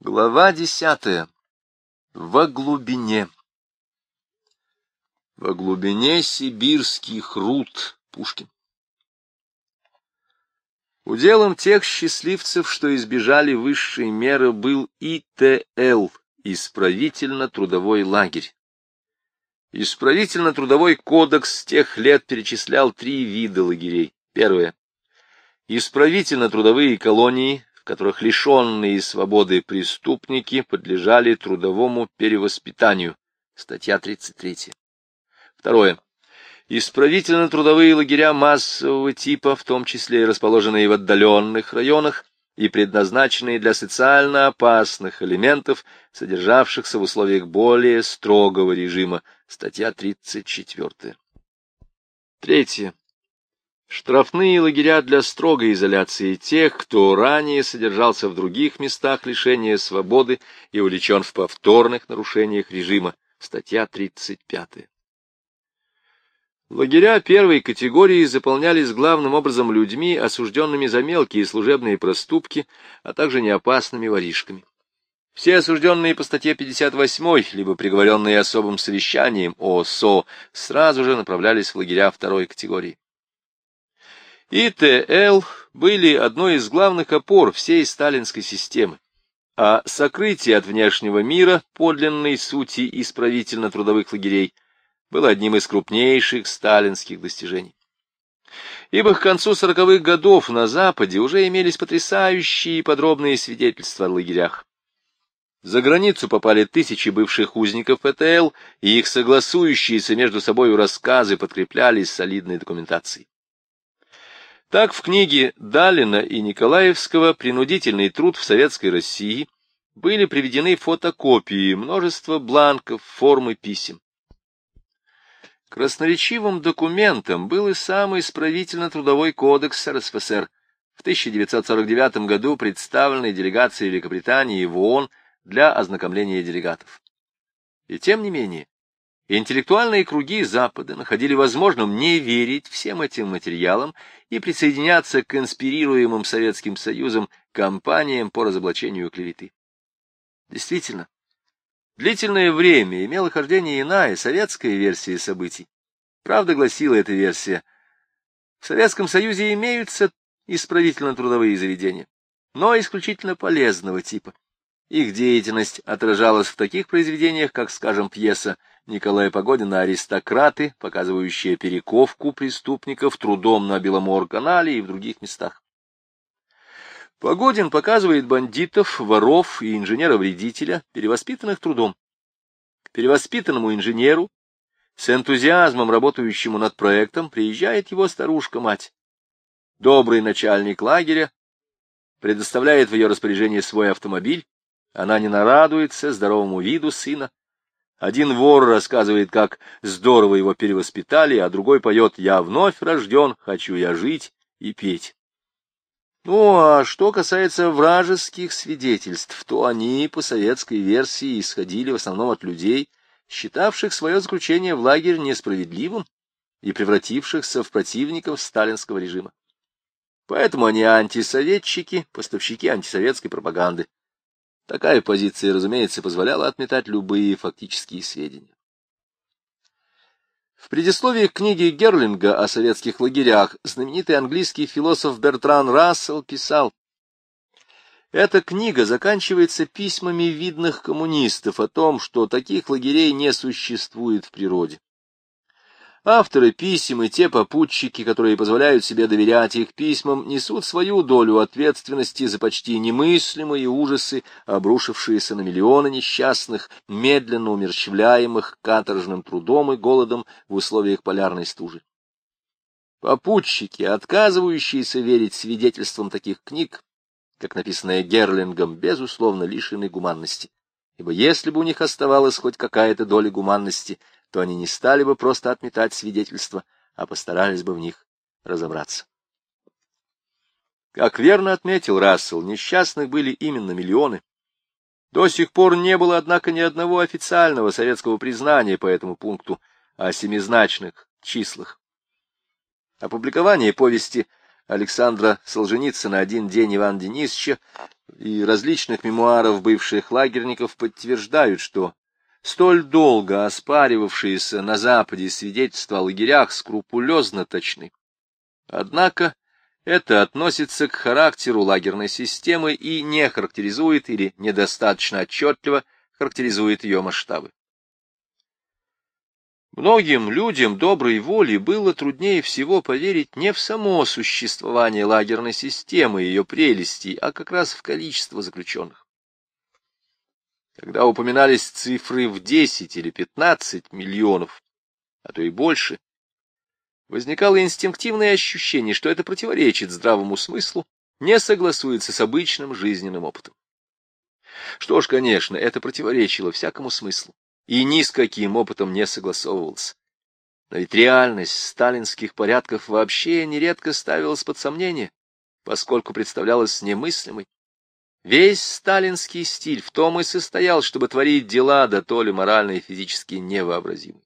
Глава десятая. Во глубине. Во глубине сибирских руд. Пушкин. Уделом тех счастливцев, что избежали высшей меры, был ИТЛ, исправительно-трудовой лагерь. Исправительно-трудовой кодекс тех лет перечислял три вида лагерей. Первое. Исправительно-трудовые колонии, которых лишенные свободы преступники подлежали трудовому перевоспитанию. Статья 33. Второе. Исправительно-трудовые лагеря массового типа, в том числе и расположенные в отдаленных районах и предназначенные для социально опасных элементов, содержавшихся в условиях более строгого режима. Статья 34. Третье. Штрафные лагеря для строгой изоляции тех, кто ранее содержался в других местах лишения свободы и увлечен в повторных нарушениях режима. Статья 35. Лагеря первой категории заполнялись главным образом людьми, осужденными за мелкие служебные проступки, а также неопасными воришками. Все осужденные по статье 58, либо приговоренные особым совещанием ОСО, сразу же направлялись в лагеря второй категории. ИТЛ были одной из главных опор всей сталинской системы, а сокрытие от внешнего мира подлинной сути исправительно-трудовых лагерей было одним из крупнейших сталинских достижений. Ибо к концу сороковых годов на Западе уже имелись потрясающие подробные свидетельства о лагерях. За границу попали тысячи бывших узников ПТЛ, и их согласующиеся между собой рассказы подкреплялись солидной документацией. Так в книге Далина и Николаевского «Принудительный труд в Советской России» были приведены фотокопии множества бланков, формы писем. Красноречивым документом был и самый исправительно-трудовой кодекс РСФСР, в 1949 году представленный делегацией Великобритании в ООН для ознакомления делегатов. И тем не менее, Интеллектуальные круги Запада находили возможным не верить всем этим материалам и присоединяться к инспирируемым Советским Союзом кампаниям по разоблачению клеветы. Действительно, длительное время имела хождение иная советская версия событий. Правда гласила эта версия. В Советском Союзе имеются исправительно-трудовые заведения, но исключительно полезного типа. Их деятельность отражалась в таких произведениях, как, скажем, пьеса Николая Погодина «Аристократы», показывающие перековку преступников трудом на Беломор-канале и в других местах. Погодин показывает бандитов, воров и инженера-вредителя, перевоспитанных трудом. К перевоспитанному инженеру, с энтузиазмом работающему над проектом, приезжает его старушка-мать. Добрый начальник лагеря предоставляет в ее распоряжение свой автомобиль, она не нарадуется здоровому виду сына, один вор рассказывает, как здорово его перевоспитали, а другой поет «Я вновь рожден, хочу я жить и петь». Ну, а что касается вражеских свидетельств, то они, по советской версии, исходили в основном от людей, считавших свое заключение в лагерь несправедливым и превратившихся в противников сталинского режима. Поэтому они антисоветчики, поставщики антисоветской пропаганды. Такая позиция, разумеется, позволяла отметать любые фактические сведения. В предисловии к книге Герлинга о советских лагерях знаменитый английский философ Бертран Рассел писал, «Эта книга заканчивается письмами видных коммунистов о том, что таких лагерей не существует в природе. Авторы писем и те попутчики, которые позволяют себе доверять их письмам, несут свою долю ответственности за почти немыслимые ужасы, обрушившиеся на миллионы несчастных, медленно умерщвляемых каторжным трудом и голодом в условиях полярной стужи. Попутчики, отказывающиеся верить свидетельствам таких книг, как написанное Герлингом, безусловно, лишены гуманности. Ибо если бы у них оставалась хоть какая-то доля гуманности — то они не стали бы просто отметать свидетельства, а постарались бы в них разобраться. Как верно отметил Рассел, несчастных были именно миллионы. До сих пор не было, однако, ни одного официального советского признания по этому пункту о семизначных числах. Опубликование повести Александра Солженицына «Один день Ивана Денисовича» и различных мемуаров бывших лагерников подтверждают, что столь долго оспаривавшиеся на Западе свидетельства о лагерях скрупулезно точны. Однако это относится к характеру лагерной системы и не характеризует или недостаточно отчетливо характеризует ее масштабы. Многим людям доброй воли было труднее всего поверить не в само существование лагерной системы и ее прелестей, а как раз в количество заключенных. Когда упоминались цифры в 10 или 15 миллионов, а то и больше, возникало инстинктивное ощущение, что это противоречит здравому смыслу, не согласуется с обычным жизненным опытом. Что ж, конечно, это противоречило всякому смыслу и ни с каким опытом не согласовывался. Но ведь реальность сталинских порядков вообще нередко ставилась под сомнение, поскольку представлялась немыслимой. Весь сталинский стиль в том и состоял, чтобы творить дела, да то ли морально и физически невообразимы.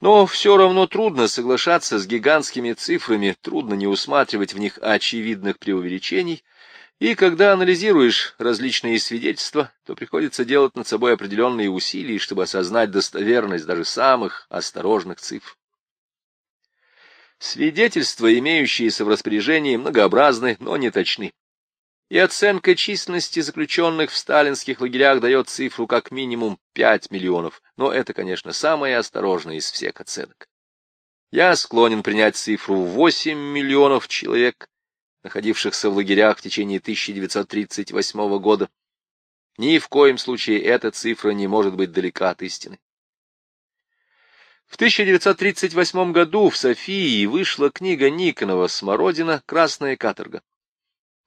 Но все равно трудно соглашаться с гигантскими цифрами, трудно не усматривать в них очевидных преувеличений — и когда анализируешь различные свидетельства, то приходится делать над собой определенные усилия, чтобы осознать достоверность даже самых осторожных цифр. Свидетельства, имеющиеся в распоряжении, многообразны, но не точны. И оценка численности заключенных в сталинских лагерях дает цифру как минимум 5 миллионов, но это, конечно, самая осторожная из всех оценок. Я склонен принять цифру 8 миллионов человек, находившихся в лагерях в течение 1938 года. Ни в коем случае эта цифра не может быть далека от истины. В 1938 году в Софии вышла книга Никонова «Смородина. Красная каторга».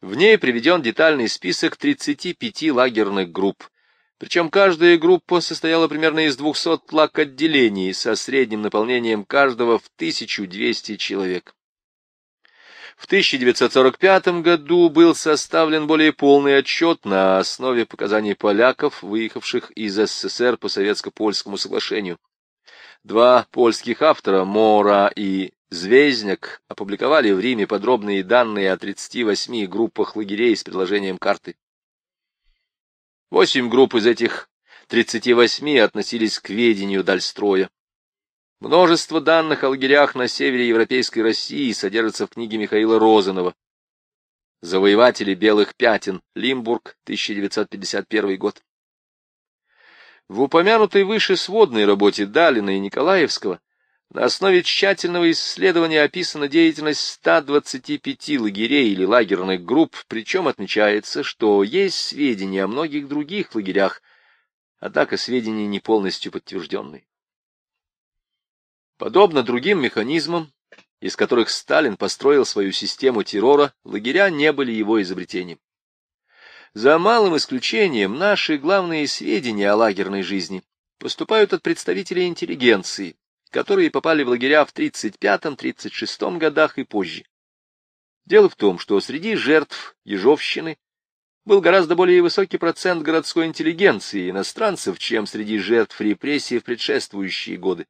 В ней приведен детальный список 35 лагерных групп, причем каждая группа состояла примерно из 200 лак-отделений со средним наполнением каждого в 1200 человек. В 1945 году был составлен более полный отчет на основе показаний поляков, выехавших из СССР по советско-польскому соглашению. Два польских автора, Мора и Звездняк, опубликовали в Риме подробные данные о 38 группах лагерей с приложением карты. Восемь групп из этих 38 относились к ведению Дальстроя. Множество данных о лагерях на севере Европейской России содержится в книге Михаила Розанова «Завоеватели белых пятен. Лимбург, 1951 год». В упомянутой выше сводной работе Далина и Николаевского на основе тщательного исследования описана деятельность 125 лагерей или лагерных групп, причем отмечается, что есть сведения о многих других лагерях, однако сведения не полностью подтвержденные. Подобно другим механизмам, из которых Сталин построил свою систему террора, лагеря не были его изобретением. За малым исключением наши главные сведения о лагерной жизни поступают от представителей интеллигенции, которые попали в лагеря в 35-36 годах и позже. Дело в том, что среди жертв Ежовщины был гораздо более высокий процент городской интеллигенции иностранцев, чем среди жертв репрессий в предшествующие годы.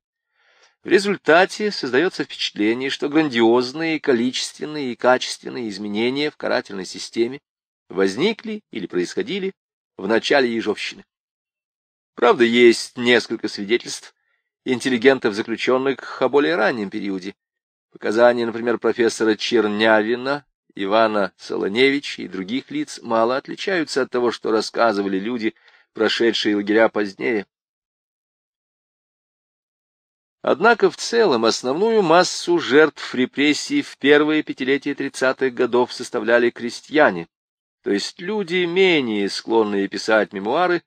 В результате создается впечатление, что грандиозные количественные и качественные изменения в карательной системе возникли или происходили в начале Ежовщины. Правда, есть несколько свидетельств интеллигентов, заключенных о более раннем периоде. Показания, например, профессора Чернявина, Ивана Солоневича и других лиц мало отличаются от того, что рассказывали люди, прошедшие лагеря позднее. Однако в целом основную массу жертв репрессий в первые пятилетия 30-х годов составляли крестьяне, то есть люди, менее склонные писать мемуары,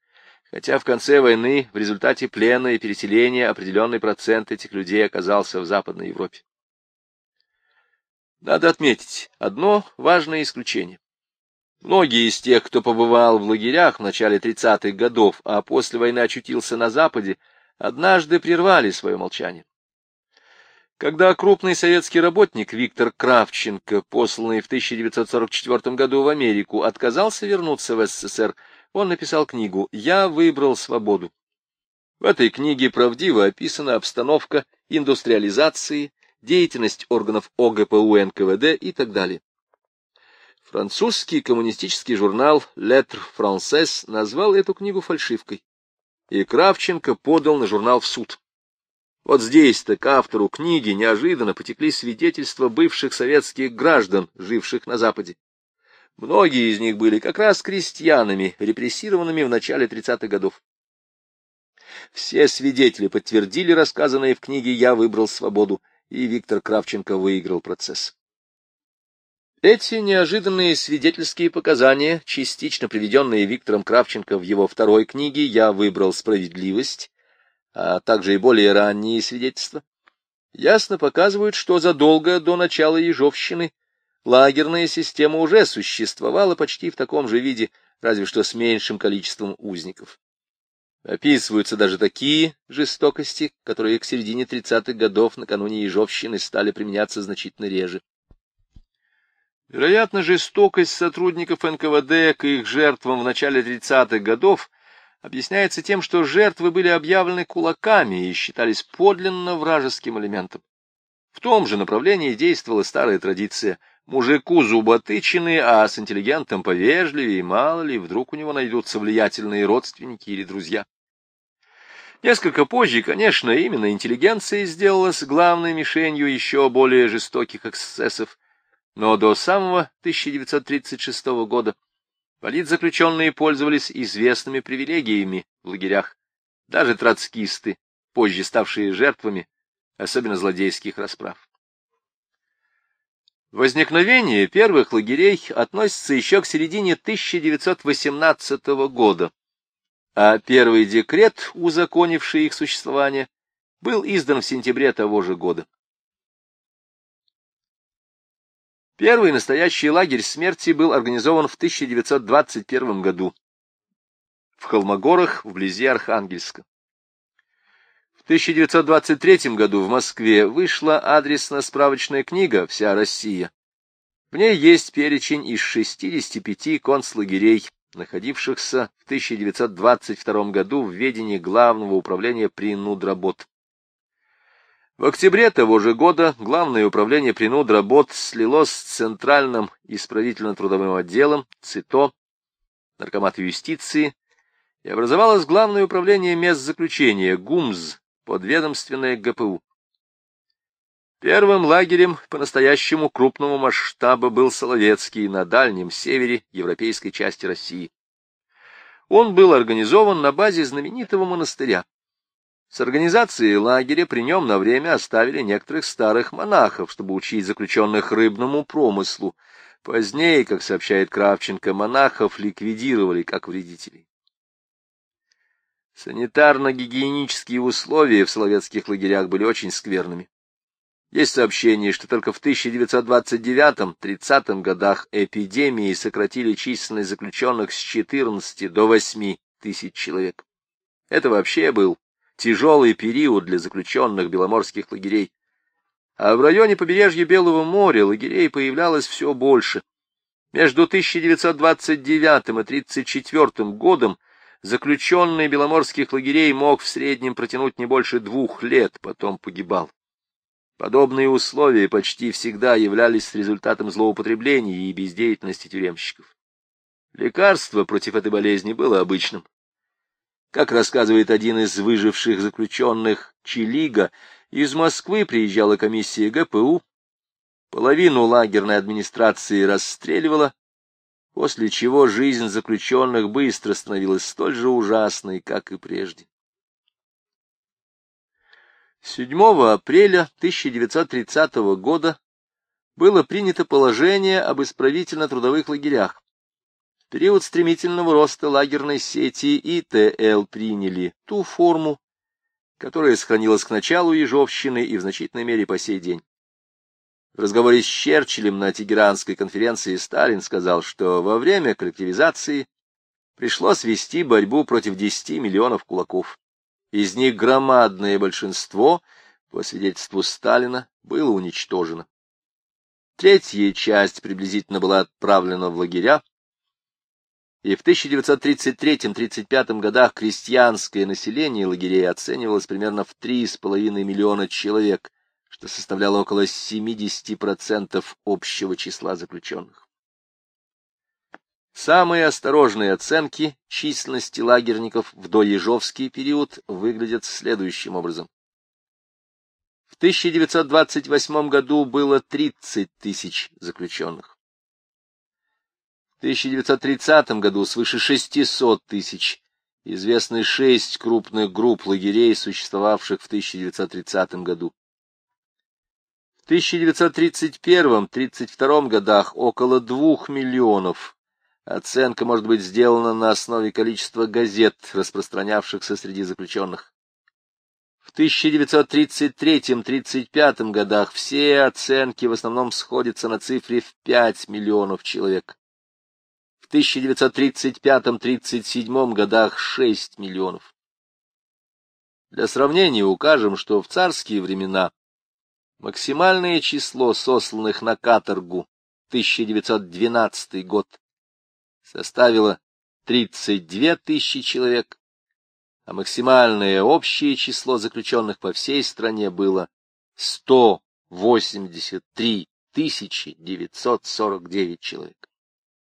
хотя в конце войны в результате плена и переселения определенный процент этих людей оказался в Западной Европе. Надо отметить одно важное исключение. Многие из тех, кто побывал в лагерях в начале 30-х годов, а после войны очутился на Западе, однажды прервали свое молчание. Когда крупный советский работник Виктор Кравченко, посланный в 1944 году в Америку, отказался вернуться в СССР, он написал книгу «Я выбрал свободу». В этой книге правдиво описана обстановка индустриализации, деятельность органов ОГПУ НКВД и так далее. Французский коммунистический журнал «Lettre Française» назвал эту книгу фальшивкой, и Кравченко подал на журнал в суд. Вот здесь-то к автору книги неожиданно потекли свидетельства бывших советских граждан, живших на Западе. Многие из них были как раз крестьянами, репрессированными в начале 30-х годов. Все свидетели подтвердили рассказанное в книге «Я выбрал свободу», и Виктор Кравченко выиграл процесс. Эти неожиданные свидетельские показания, частично приведенные Виктором Кравченко в его второй книге «Я выбрал справедливость», а также и более ранние свидетельства, ясно показывают, что задолго до начала Ежовщины лагерная система уже существовала почти в таком же виде, разве что с меньшим количеством узников. Описываются даже такие жестокости, которые к середине 30-х годов накануне Ежовщины стали применяться значительно реже. Вероятно, жестокость сотрудников НКВД к их жертвам в начале 30-х годов объясняется тем, что жертвы были объявлены кулаками и считались подлинно вражеским элементом. В том же направлении действовала старая традиция мужику зуботычины, а с интеллигентом повежливее, мало ли, вдруг у него найдутся влиятельные родственники или друзья. Несколько позже, конечно, именно интеллигенция сделалась главной мишенью еще более жестоких эксцессов, но до самого 1936 года Политзаключенные пользовались известными привилегиями в лагерях. Даже троцкисты, позже ставшие жертвами, особенно злодейских расправ. Возникновение первых лагерей относится еще к середине 1918 года, а первый декрет, узаконивший их существование, был издан в сентябре того же года. Первый настоящий лагерь смерти был организован в 1921 году в Холмогорах, вблизи Архангельска. В 1923 году в Москве вышла адресно-справочная книга «Вся Россия». В ней есть перечень из 65 концлагерей, находившихся в 1922 году в ведении Главного управления принудработ. В октябре того же года Главное управление принуд работ слилось с Центральным исправительно-трудовым отделом ЦИТО, Наркомат юстиции, и образовалось Главное управление мест заключения ГУМЗ, подведомственное ГПУ. Первым лагерем по-настоящему крупному масштаба был Соловецкий на дальнем севере европейской части России. Он был организован на базе знаменитого монастыря. С организацией лагеря при нем на время оставили некоторых старых монахов, чтобы учить заключенных рыбному промыслу. Позднее, как сообщает Кравченко, монахов ликвидировали как вредителей. Санитарно-гигиенические условия в соловецких лагерях были очень скверными. Есть сообщение, что только в 1929-30 годах эпидемии сократили численность заключенных с 14 до 8 тысяч человек. Это вообще был тяжелый период для заключенных беломорских лагерей. А в районе побережья Белого моря лагерей появлялось все больше. Между 1929 и 1934 годом заключенный беломорских лагерей мог в среднем протянуть не больше двух лет, потом погибал. Подобные условия почти всегда являлись результатом злоупотребления и бездеятельности тюремщиков. Лекарство против этой болезни было обычным. Как рассказывает один из выживших заключенных Чилига, из Москвы приезжала комиссия ГПУ, половину лагерной администрации расстреливала, после чего жизнь заключенных быстро становилась столь же ужасной, как и прежде. 7 апреля 1930 года было принято положение об исправительно-трудовых лагерях период стремительного роста лагерной сети ИТЛ приняли ту форму, которая сохранилась к началу Ежовщины и в значительной мере по сей день. В разговоре с Черчиллем на Тегеранской конференции Сталин сказал, что во время коллективизации пришлось вести борьбу против 10 миллионов кулаков. Из них громадное большинство, по свидетельству Сталина, было уничтожено. Третья часть приблизительно была отправлена в лагеря, и в 1933-35 годах крестьянское население лагерей оценивалось примерно в 3,5 миллиона человек, что составляло около 70% общего числа заключенных. Самые осторожные оценки численности лагерников в доежовский период выглядят следующим образом. В 1928 году было 30 тысяч заключенных. В 1930 году свыше 600 тысяч. Известны шесть крупных групп лагерей, существовавших в 1930 году. В 1931-32 годах около двух миллионов. Оценка может быть сделана на основе количества газет, распространявшихся среди заключенных. В 1933-35 годах все оценки в основном сходятся на цифре в 5 миллионов человек. В 1935-37 годах 6 миллионов. Для сравнения укажем, что в царские времена максимальное число сосланных на каторгу 1912 год составило 32 тысячи человек, а максимальное общее число заключенных по всей стране было 183 949 человек.